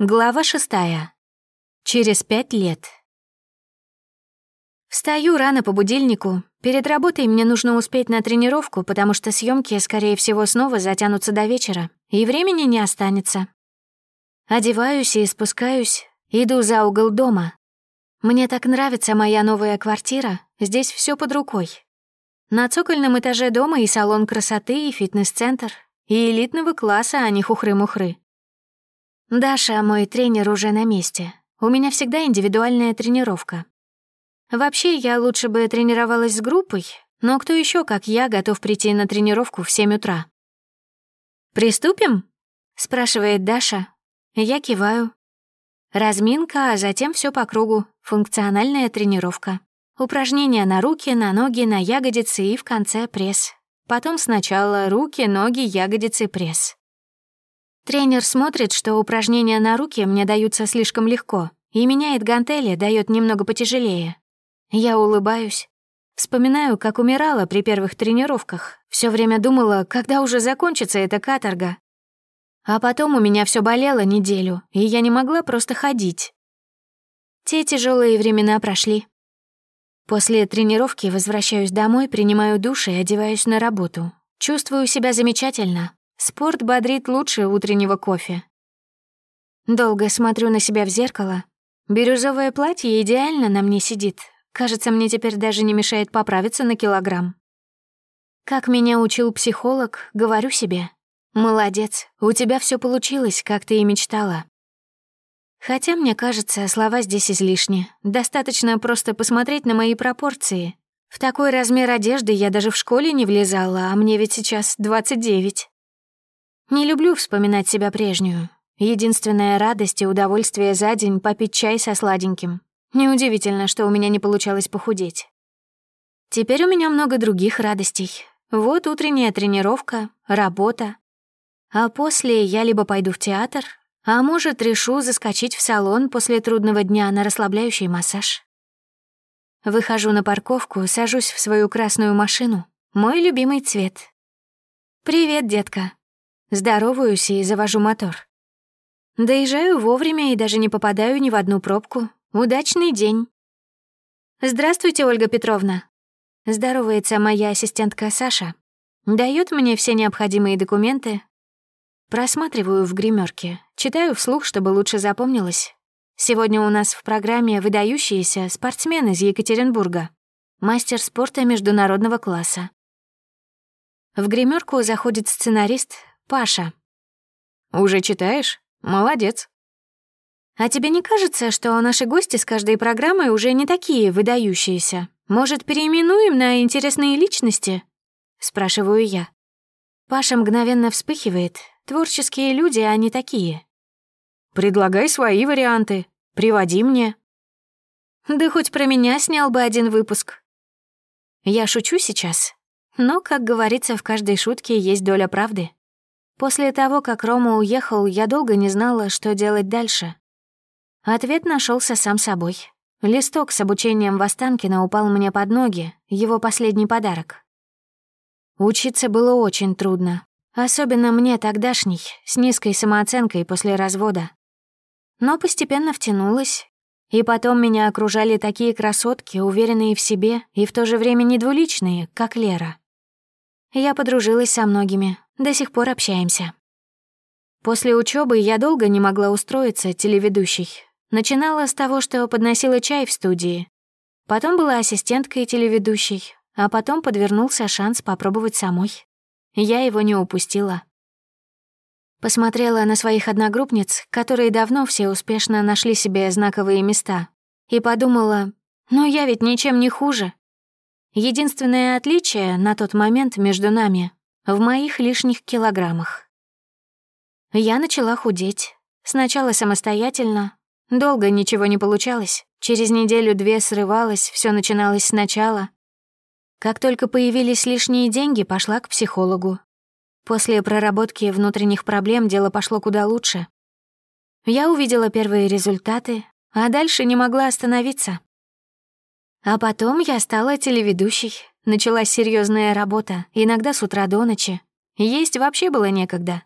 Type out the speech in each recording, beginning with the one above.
Глава шестая. Через пять лет. Встаю рано по будильнику. Перед работой мне нужно успеть на тренировку, потому что съемки, скорее всего, снова затянутся до вечера, и времени не останется. Одеваюсь и спускаюсь, иду за угол дома. Мне так нравится моя новая квартира, здесь все под рукой. На цокольном этаже дома и салон красоты, и фитнес-центр, и элитного класса, а не хухры-мухры. Даша, мой тренер, уже на месте. У меня всегда индивидуальная тренировка. Вообще, я лучше бы тренировалась с группой, но кто еще, как я, готов прийти на тренировку в 7 утра? «Приступим?» — спрашивает Даша. Я киваю. Разминка, а затем все по кругу. Функциональная тренировка. Упражнения на руки, на ноги, на ягодицы и в конце пресс. Потом сначала руки, ноги, ягодицы, пресс. Тренер смотрит, что упражнения на руки мне даются слишком легко, и меняет гантели, дает немного потяжелее. Я улыбаюсь. Вспоминаю, как умирала при первых тренировках. Все время думала, когда уже закончится эта каторга. А потом у меня все болело неделю, и я не могла просто ходить. Те тяжелые времена прошли. После тренировки возвращаюсь домой, принимаю душ и одеваюсь на работу. Чувствую себя замечательно, Спорт бодрит лучше утреннего кофе. Долго смотрю на себя в зеркало. Бирюзовое платье идеально на мне сидит. Кажется, мне теперь даже не мешает поправиться на килограмм. Как меня учил психолог, говорю себе. «Молодец, у тебя все получилось, как ты и мечтала». Хотя, мне кажется, слова здесь излишни. Достаточно просто посмотреть на мои пропорции. В такой размер одежды я даже в школе не влезала, а мне ведь сейчас 29. Не люблю вспоминать себя прежнюю. Единственная радость и удовольствие за день — попить чай со сладеньким. Неудивительно, что у меня не получалось похудеть. Теперь у меня много других радостей. Вот утренняя тренировка, работа. А после я либо пойду в театр, а может, решу заскочить в салон после трудного дня на расслабляющий массаж. Выхожу на парковку, сажусь в свою красную машину. Мой любимый цвет. «Привет, детка», Здороваюсь и завожу мотор. Доезжаю вовремя и даже не попадаю ни в одну пробку. Удачный день. «Здравствуйте, Ольга Петровна!» Здоровается моя ассистентка Саша. Дает мне все необходимые документы. Просматриваю в гримерке, читаю вслух, чтобы лучше запомнилось. Сегодня у нас в программе выдающийся спортсмен из Екатеринбурга. Мастер спорта международного класса. В гримерку заходит сценарист, Паша. Уже читаешь? Молодец. А тебе не кажется, что наши гости с каждой программой уже не такие выдающиеся? Может, переименуем на интересные личности? Спрашиваю я. Паша мгновенно вспыхивает. Творческие люди, а они такие. Предлагай свои варианты. Приводи мне. Да хоть про меня снял бы один выпуск. Я шучу сейчас, но, как говорится, в каждой шутке есть доля правды. После того, как Рома уехал, я долго не знала, что делать дальше. Ответ нашелся сам собой. Листок с обучением Востанкина упал мне под ноги, его последний подарок. Учиться было очень трудно, особенно мне тогдашней, с низкой самооценкой после развода. Но постепенно втянулась, и потом меня окружали такие красотки, уверенные в себе и в то же время недвуличные, как Лера. Я подружилась со многими, до сих пор общаемся. После учебы я долго не могла устроиться телеведущей. Начинала с того, что подносила чай в студии. Потом была ассистенткой телеведущей, а потом подвернулся шанс попробовать самой. Я его не упустила. Посмотрела на своих одногруппниц, которые давно все успешно нашли себе знаковые места, и подумала, ну я ведь ничем не хуже. Единственное отличие на тот момент между нами в моих лишних килограммах. Я начала худеть. Сначала самостоятельно. Долго ничего не получалось. Через неделю-две срывалась, все начиналось сначала. Как только появились лишние деньги, пошла к психологу. После проработки внутренних проблем дело пошло куда лучше. Я увидела первые результаты, а дальше не могла остановиться. А потом я стала телеведущей, Началась серьезная работа, иногда с утра до ночи. Есть вообще было некогда.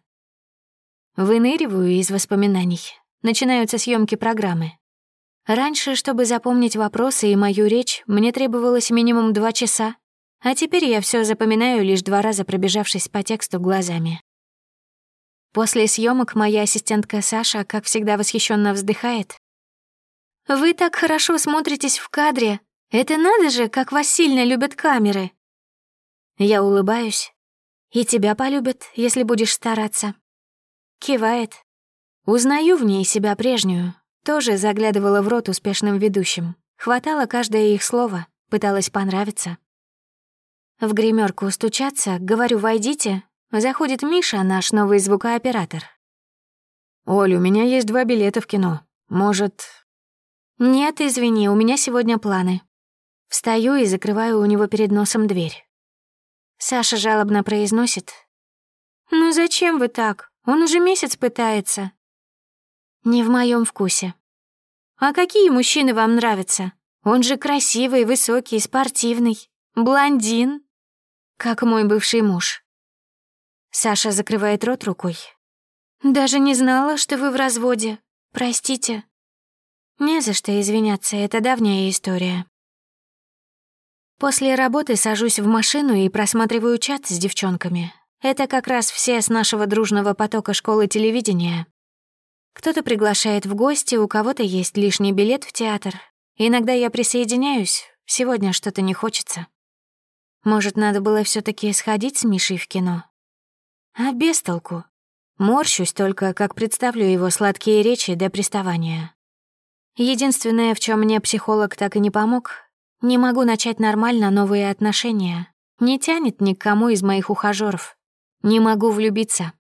Выныриваю из воспоминаний. Начинаются съемки программы. Раньше, чтобы запомнить вопросы и мою речь, мне требовалось минимум два часа, а теперь я все запоминаю, лишь два раза пробежавшись по тексту глазами. После съемок моя ассистентка Саша, как всегда, восхищенно вздыхает. «Вы так хорошо смотритесь в кадре, это надо же, как вас любят камеры. Я улыбаюсь. И тебя полюбят, если будешь стараться. Кивает. Узнаю в ней себя прежнюю. Тоже заглядывала в рот успешным ведущим. Хватало каждое их слово, пыталась понравиться. В гримерку стучаться, говорю «войдите». Заходит Миша, наш новый звукооператор. «Оль, у меня есть два билета в кино. Может...» «Нет, извини, у меня сегодня планы. Встаю и закрываю у него перед носом дверь. Саша жалобно произносит. «Ну зачем вы так? Он уже месяц пытается». «Не в моем вкусе». «А какие мужчины вам нравятся? Он же красивый, высокий, спортивный, блондин». «Как мой бывший муж». Саша закрывает рот рукой. «Даже не знала, что вы в разводе. Простите». «Не за что извиняться, это давняя история». После работы сажусь в машину и просматриваю чат с девчонками. Это как раз все с нашего дружного потока школы телевидения. Кто-то приглашает в гости, у кого-то есть лишний билет в театр. Иногда я присоединяюсь, сегодня что-то не хочется. Может, надо было все таки сходить с Мишей в кино? А без толку. Морщусь только, как представлю его сладкие речи до приставания. Единственное, в чем мне психолог так и не помог, не могу начать нормально новые отношения. Не тянет ни к кому из моих ухажеров. Не могу влюбиться.